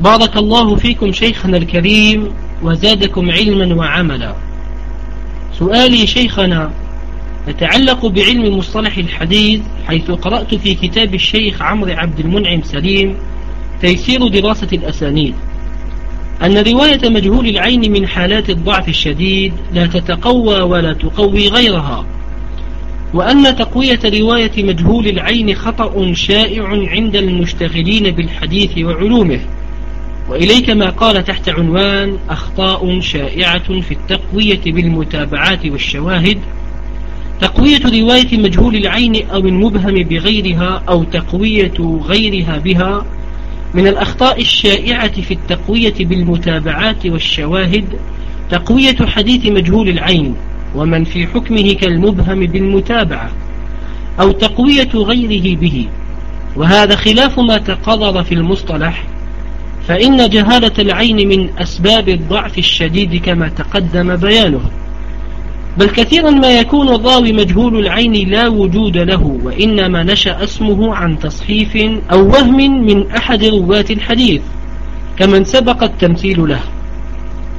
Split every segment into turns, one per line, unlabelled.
بارك الله فيكم شيخنا الكريم وزادكم علما وعملا. سؤالي شيخنا يتعلق بعلم مصطلح الحديث حيث قرأت في كتاب الشيخ عمرو عبد المنعم سليم تيسير دراسة الأسانيد. أن رواية مجهول العين من حالات الضعف الشديد لا تتقوى ولا تقوي غيرها وأن تقوية رواية مجهول العين خطأ شائع عند المشتغلين بالحديث وعلومه. وإليك ما قال تحت عنوان أخطاء شائعة في التقوية بالمتابعات والشواهد تقوية رواية مجهول العين أو المبهم بغيرها أو تقوية غيرها بها من الأخطاء الشائعة في التقوية بالمتابعات والشواهد تقوية حديث مجهول العين ومن في حكمه كالمبهم بالمتابعة أو تقوية غيره به وهذا خلاف ما تقرر في المصطلح فإن جهالة العين من أسباب الضعف الشديد كما تقدم بيانه بل كثيرا ما يكون الراوي مجهول العين لا وجود له وإنما نشأ اسمه عن تصحيف أو وهم من أحد رواة الحديث كمن سبق التمثيل له.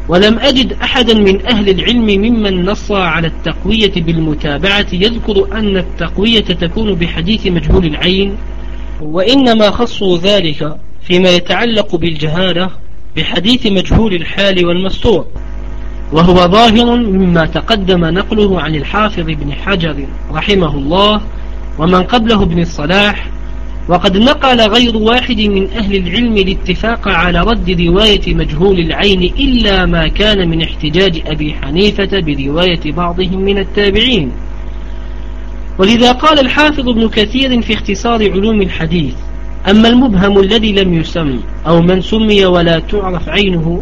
ولم أجد أحدا من أهل العلم ممن نص على التقوية بالمتابعة يذكر أن التقوية تكون بحديث مجهول العين وإنما خصوا ذلك فيما يتعلق بالجهالة بحديث مجهول الحال والمستور وهو ظاهر مما تقدم نقله عن الحافظ بن حجر رحمه الله ومن قبله ابن الصلاح وقد نقل غير واحد من أهل العلم الاتفاق على رد رواية مجهول العين إلا ما كان من احتجاج أبي حنيفة برواية بعضهم من التابعين. ولذا قال الحافظ ابن كثير في اختصار علوم الحديث أما المبهم الذي لم يسم أو من سمي ولا تعرف عينه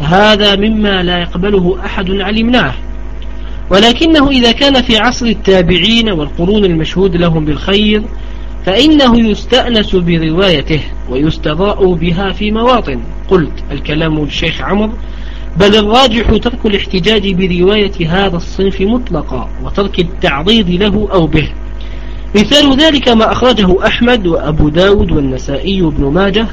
فهذا مما لا يقبله أحد علمناه. ولكنه إذا كان في عصر التابعين والقرون المشهود لهم بالخير فإنه يستأنس بروايته ويستضاء بها في مواطن. قلت الكلام الشيخ عمر بل الراجح ترك الاحتجاج برواية هذا الصنف مطلقا وترك التعضيد له أو به. مثال ذلك ما أخرجه أحمد وأبو داود والنسائي بن ماجه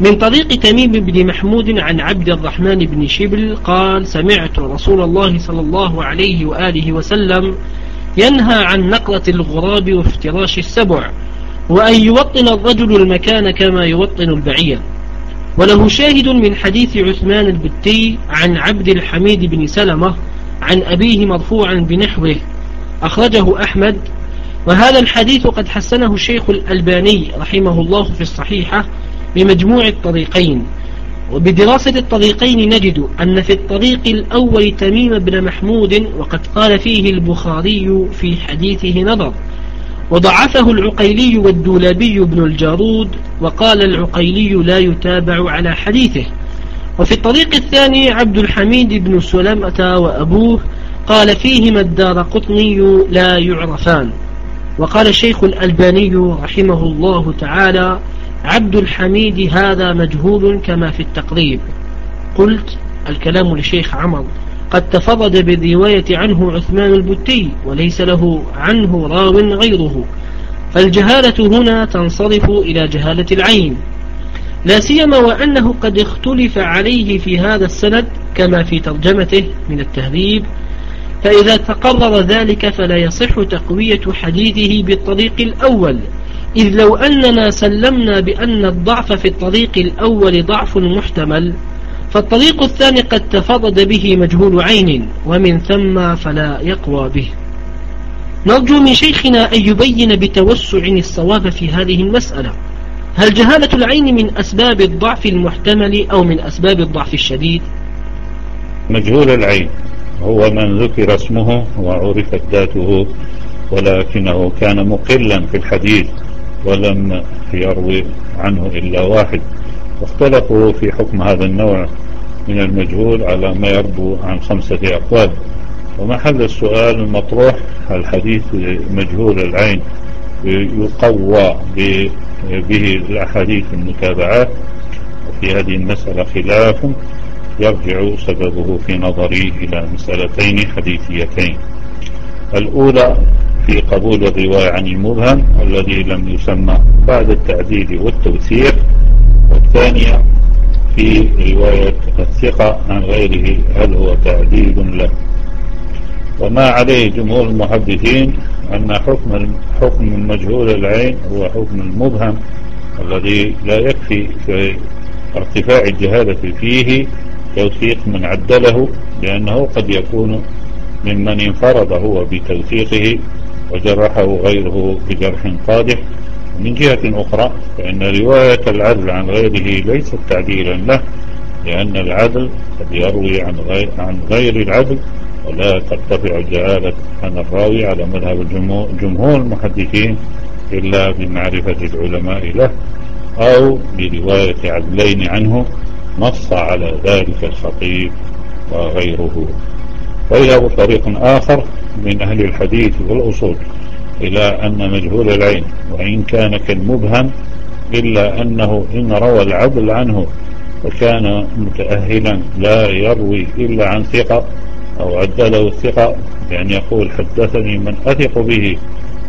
من طريق تميم بن محمود عن عبد الرحمن بن شبل قال سمعت رسول الله صلى الله عليه وآله وسلم ينهى عن نقرة الغراب وافتراش السبع وأن يوطن الرجل المكان كما يوطن البعير. وله شاهد من حديث عثمان البتي عن عبد الحميد بن سلمة عن أبيه مرفوعا بنحوه. أخرجه أحمد وهذا الحديث قد حسنه الشيخ الألباني رحمه الله في الصحيحة بمجموع الطريقين. وبدراسة الطريقين نجد أن في الطريق الأول تميم بن محمود وقد قال فيه البخاري في حديثه نظر. وضعفه العقيلي والدولابي بن الجارود وقال العقيلي لا يتابع على حديثه. وفي الطريق الثاني عبد الحميد بن سلمة وأبوه قال فيهما الدار قطني لا يعرفان. وقال الشيخ الألباني رحمه الله تعالى عبد الحميد هذا مجهول كما في التقريب. قلت الكلام لشيخ عمر. قد تفرد بالرواية عنه عثمان البتي وليس له عنه راو غيره. فالجهالة هنا تنصرف إلى جهالة العين. لا سيما وأنه قد اختلف عليه في هذا السند كما في ترجمته من التهذيب فإذا تقرر ذلك فلا يصح تقوية حديثه بالطريق الأول. إذ لو أننا سلمنا بأن الضعف في الطريق الأول ضعف محتمل فالطريق الثاني قد تفرد به مجهول عين ومن ثم فلا يقوى به. نرجو من شيخنا أن يبين بتوسع الصواب في هذه المسألة. هل جهالة العين من أسباب الضعف المحتمل أو من أسباب الضعف الشديد؟
مجهول العين. هو من ذكر اسمه وعرفت ذاته ولكنه كان مقلا في الحديث ولم يروي عنه إلا واحد. واختلفوا في حكم هذا النوع من المجهول على ما يربو عن خمسة أقوال. ومحل السؤال المطروح الحديث مجهول العين يقوى به الأحاديث المتابعات وفي هذه المسألة خلاف. يرجع سببه في نظري إلى مسألتين حديثيتين. الأولى في قبول الرواية عن المبهم الذي لم يسمى بعد التعديل والتوثيق والثانية في رواية الثقة عن غيره هل هو تعديل له وما عليه جمهور المحدثين أن حكم حكم مجهول العين هو حكم المبهم الذي لا يكفي في ارتفاع الجهالة فيه توثيق من عدله لأنه قد يكون ممن انفرد هو بتوثيقه وجرحه غيره بجرح قادح. من جهة أخرى فإن رواية العدل عن غيره ليست تعديلا له لأن العدل قد يروي عن غير, عن غير العدل ولا ترتفع الجهالة عن الراوي على مذهب جمهور المحدثين إلا بمعرفة العلماء له أو برواية عدلين عنه. نص على ذلك الخطيب وغيره. ويذهب طريق آخر من أهل الحديث والأصول إلى أن مجهول العين وإن كان كالمبهم إلا أنه إن روى العدل عنه وكان متأهلا لا يروي إلا عن ثقة أو عدله الثقة بأن يقول حدثني من أثق به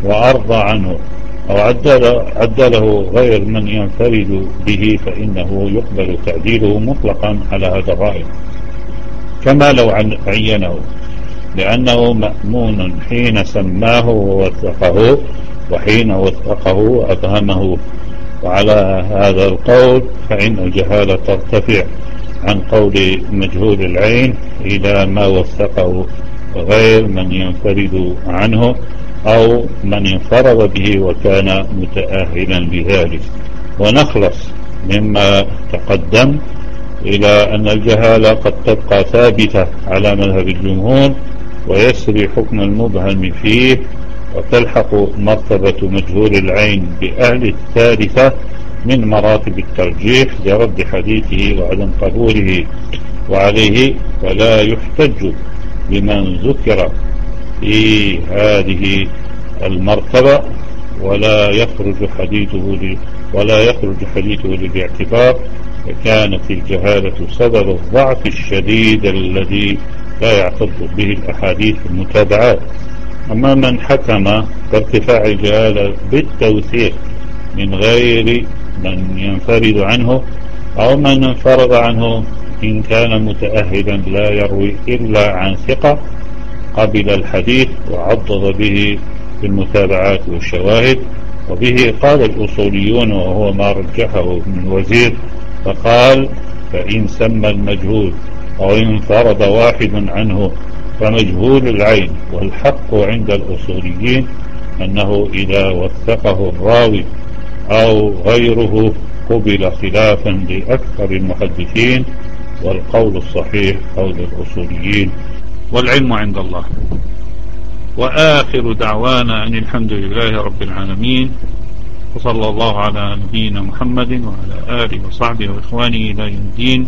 وأرضى عنه. أو عدل عدله غير من ينفرد به فإنه يقبل تعديله مطلقا على هذا الرأي. كما لو عينه لأنه مأمون حين سماه ووثقه وحين وثقه وأفهمه وعلى هذا القول فإن الجهالة ترتفع عن قول مجهول العين إلى ما وثقه غير من ينفرد عنه. أو من انفرد به وكان متأهلا بذلك. ونخلص مما تقدم إلى أن الجهالة قد تبقى ثابتة على مذهب الجمهور ويسري حكم المبهم فيه وتلحق مرتبة مجهول العين بأهل الثالثة من مراتب الترجيح لرد حديثه وعدم قبوله. وعليه فلا يحتج بمن ذكر في هذه المرتبة ولا يخرج حديثه ولا يخرج حديثه للاعتبار فكانت الجهالة سبب الضعف الشديد الذي لا يعتد به الأحاديث المتابعات. أما من حكم بارتفاع الجهالة بالتوثيق من غير من ينفرد عنه أو من انفرد عنه إن كان متأهلا لا يروي إلا عن ثقة قبل الحديث وعضد به بالمتابعات والشواهد وبه قال الأصوليون وهو ما رجحه ابن الوزير فقال فإن سمى المجهول أو انفرد واحد عنه فمجهول العين والحق عند الأصوليين أنه إذا وثقه الراوي أو غيره قبل خلافا لأكثر المحدثين والقول الصحيح قول الأصوليين. والعلم عند الله. وآخر دعوانا أن الحمد لله رب العالمين وصلى الله على نبينا محمد وعلى آله وصحبه وإخوانه إلى يوم الدين.